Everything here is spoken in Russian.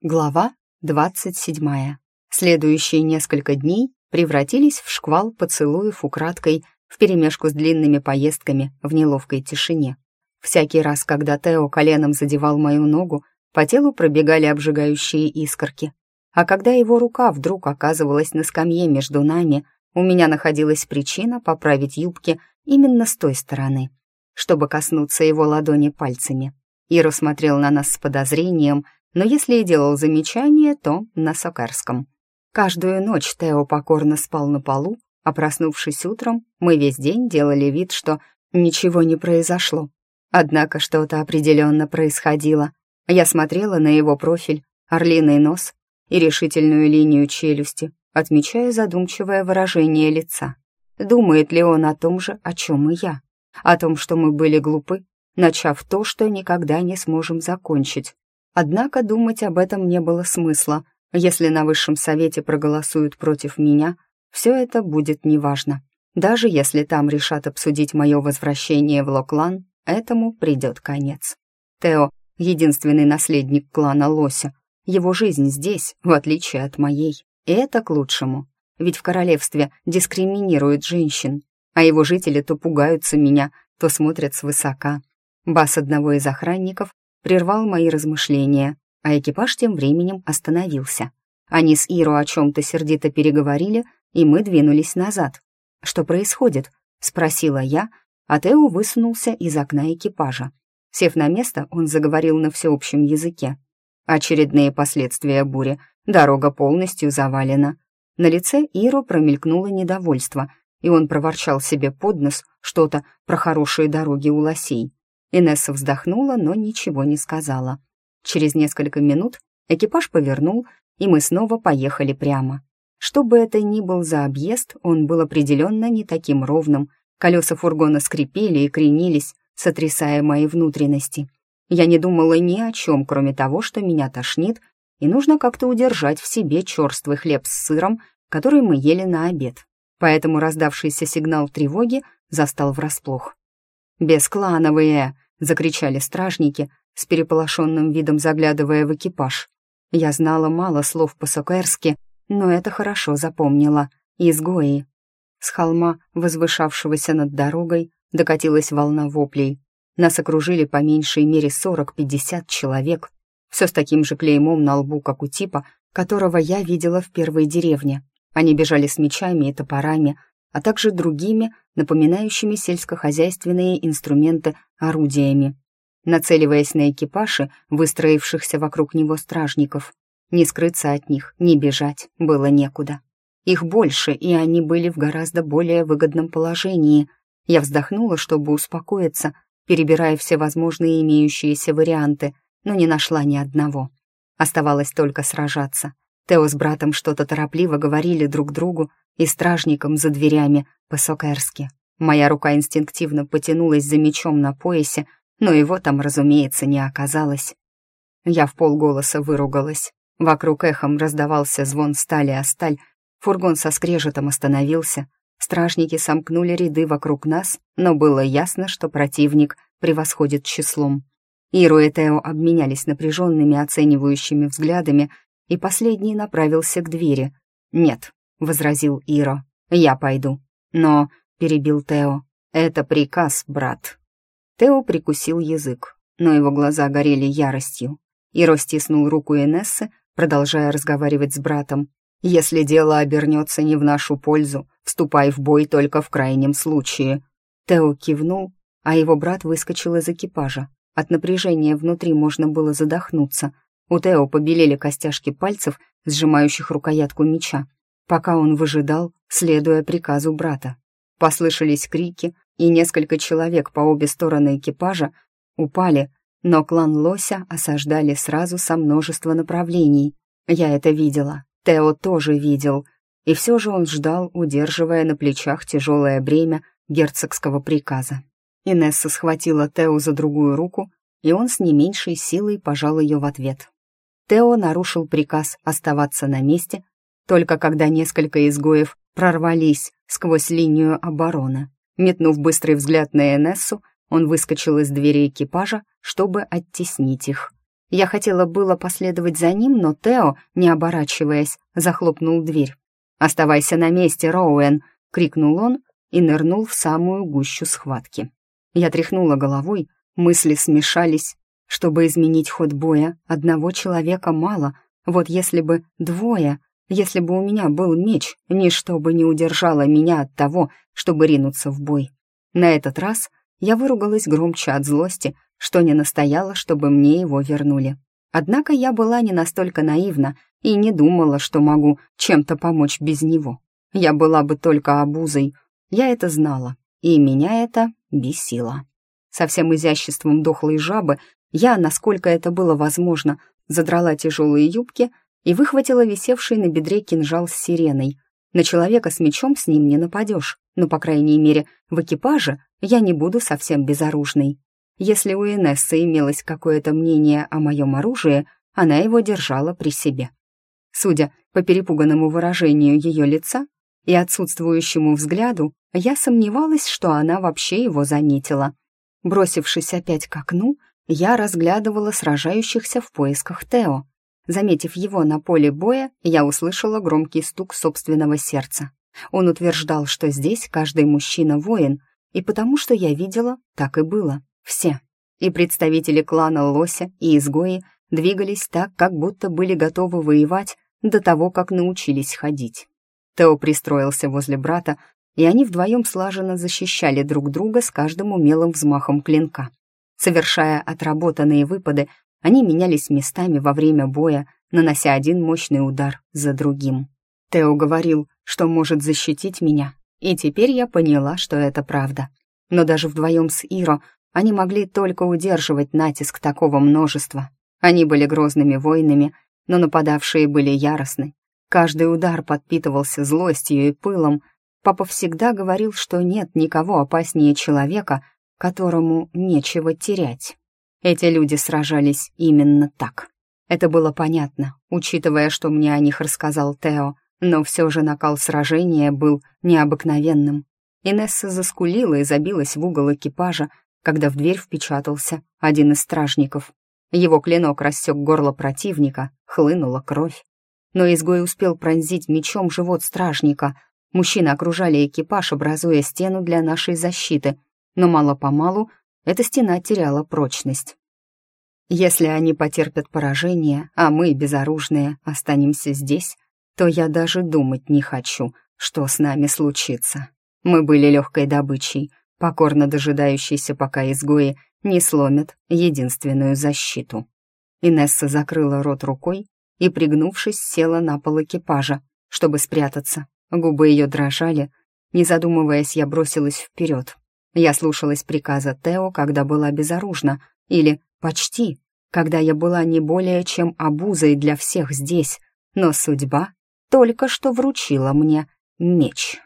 Глава 27. Следующие несколько дней превратились в шквал поцелуев украдкой вперемешку с длинными поездками в неловкой тишине. Всякий раз, когда Тео коленом задевал мою ногу, по телу пробегали обжигающие искорки. А когда его рука вдруг оказывалась на скамье между нами, у меня находилась причина поправить юбки именно с той стороны, чтобы коснуться его ладони пальцами. Ира смотрел на нас с подозрением — но если и делал замечание, то на сокарском. Каждую ночь Тео покорно спал на полу, а проснувшись утром, мы весь день делали вид, что ничего не произошло. Однако что-то определенно происходило. Я смотрела на его профиль, орлиный нос и решительную линию челюсти, отмечая задумчивое выражение лица. Думает ли он о том же, о чем и я? О том, что мы были глупы, начав то, что никогда не сможем закончить, Однако думать об этом не было смысла. Если на высшем совете проголосуют против меня, все это будет неважно. Даже если там решат обсудить мое возвращение в Локлан, этому придет конец. Тео — единственный наследник клана Лося. Его жизнь здесь, в отличие от моей. И это к лучшему. Ведь в королевстве дискриминируют женщин, а его жители то пугаются меня, то смотрят свысока. Бас одного из охранников прервал мои размышления, а экипаж тем временем остановился. Они с Иро о чем-то сердито переговорили, и мы двинулись назад. «Что происходит?» — спросила я, а Тео высунулся из окна экипажа. Сев на место, он заговорил на всеобщем языке. Очередные последствия бури. Дорога полностью завалена. На лице Иро промелькнуло недовольство, и он проворчал себе под нос что-то про хорошие дороги у лосей. Инесса вздохнула, но ничего не сказала. Через несколько минут экипаж повернул, и мы снова поехали прямо. Что бы это ни был за объезд, он был определенно не таким ровным. Колеса фургона скрипели и кренились, сотрясая мои внутренности. Я не думала ни о чем, кроме того, что меня тошнит, и нужно как-то удержать в себе черствый хлеб с сыром, который мы ели на обед. Поэтому раздавшийся сигнал тревоги застал врасплох. «Бесклановые!» — закричали стражники, с переполошенным видом заглядывая в экипаж. Я знала мало слов по-сокерски, но это хорошо запомнила. Изгои. С холма, возвышавшегося над дорогой, докатилась волна воплей. Нас окружили по меньшей мере сорок-пятьдесят человек, все с таким же клеймом на лбу, как у типа, которого я видела в первой деревне. Они бежали с мечами и топорами, а также другими, напоминающими сельскохозяйственные инструменты орудиями, нацеливаясь на экипажи, выстроившихся вокруг него стражников. Не скрыться от них, не бежать было некуда. Их больше, и они были в гораздо более выгодном положении. Я вздохнула, чтобы успокоиться, перебирая все возможные имеющиеся варианты, но не нашла ни одного. Оставалось только сражаться. Тео с братом что-то торопливо говорили друг другу, и стражником за дверями по-сокерски. Моя рука инстинктивно потянулась за мечом на поясе, но его там, разумеется, не оказалось. Я в полголоса выругалась. Вокруг эхом раздавался звон стали о сталь, фургон со скрежетом остановился, стражники сомкнули ряды вокруг нас, но было ясно, что противник превосходит числом. Иру и Тео обменялись напряженными оценивающими взглядами, и последний направился к двери. «Нет, — возразил Иро. «Я пойду». «Но», — перебил Тео, — «это приказ, брат». Тео прикусил язык, но его глаза горели яростью. Иро стиснул руку Инессы, продолжая разговаривать с братом. «Если дело обернется не в нашу пользу, вступай в бой только в крайнем случае». Тео кивнул, а его брат выскочил из экипажа. От напряжения внутри можно было задохнуться. У Тео побелели костяшки пальцев, сжимающих рукоятку меча пока он выжидал, следуя приказу брата. Послышались крики, и несколько человек по обе стороны экипажа упали, но клан Лося осаждали сразу со множества направлений. Я это видела, Тео тоже видел, и все же он ждал, удерживая на плечах тяжелое бремя герцогского приказа. Инесса схватила Тео за другую руку, и он с не меньшей силой пожал ее в ответ. Тео нарушил приказ оставаться на месте только когда несколько изгоев прорвались сквозь линию обороны. Метнув быстрый взгляд на Энессу, он выскочил из двери экипажа, чтобы оттеснить их. Я хотела было последовать за ним, но Тео, не оборачиваясь, захлопнул дверь. «Оставайся на месте, Роуэн!» — крикнул он и нырнул в самую гущу схватки. Я тряхнула головой, мысли смешались. Чтобы изменить ход боя, одного человека мало. Вот если бы двое, если бы у меня был меч, ничто бы не удержало меня от того, чтобы ринуться в бой. На этот раз я выругалась громче от злости, что не настояла, чтобы мне его вернули. Однако я была не настолько наивна и не думала, что могу чем-то помочь без него. Я была бы только обузой. Я это знала, и меня это бесило. Со всем изяществом дохлой жабы я, насколько это было возможно, задрала тяжелые юбки и выхватила висевший на бедре кинжал с сиреной. На человека с мечом с ним не нападешь, но, по крайней мере, в экипаже я не буду совсем безоружной. Если у Инессы имелось какое-то мнение о моем оружии, она его держала при себе. Судя по перепуганному выражению ее лица и отсутствующему взгляду, я сомневалась, что она вообще его заметила. Бросившись опять к окну, я разглядывала сражающихся в поисках Тео. Заметив его на поле боя, я услышала громкий стук собственного сердца. Он утверждал, что здесь каждый мужчина воин, и потому что я видела, так и было. Все. И представители клана Лося, и изгои двигались так, как будто были готовы воевать до того, как научились ходить. Тео пристроился возле брата, и они вдвоем слаженно защищали друг друга с каждым умелым взмахом клинка. Совершая отработанные выпады, они менялись местами во время боя, нанося один мощный удар за другим. Тео говорил, что может защитить меня, и теперь я поняла, что это правда. Но даже вдвоем с Иро они могли только удерживать натиск такого множества. Они были грозными воинами, но нападавшие были яростны. Каждый удар подпитывался злостью и пылом. Папа всегда говорил, что нет никого опаснее человека, которому нечего терять. Эти люди сражались именно так. Это было понятно, учитывая, что мне о них рассказал Тео, но все же накал сражения был необыкновенным. Инесса заскулила и забилась в угол экипажа, когда в дверь впечатался один из стражников. Его клинок рассек горло противника, хлынула кровь. Но изгой успел пронзить мечом живот стражника. Мужчины окружали экипаж, образуя стену для нашей защиты, но мало-помалу эта стена теряла прочность. Если они потерпят поражение, а мы, безоружные, останемся здесь, то я даже думать не хочу, что с нами случится. Мы были легкой добычей, покорно дожидающейся, пока изгои не сломят единственную защиту. Инесса закрыла рот рукой и, пригнувшись, села на пол экипажа, чтобы спрятаться. Губы ее дрожали. Не задумываясь, я бросилась вперед. Я слушалась приказа Тео, когда была безоружна, или почти, когда я была не более чем обузой для всех здесь, но судьба только что вручила мне меч.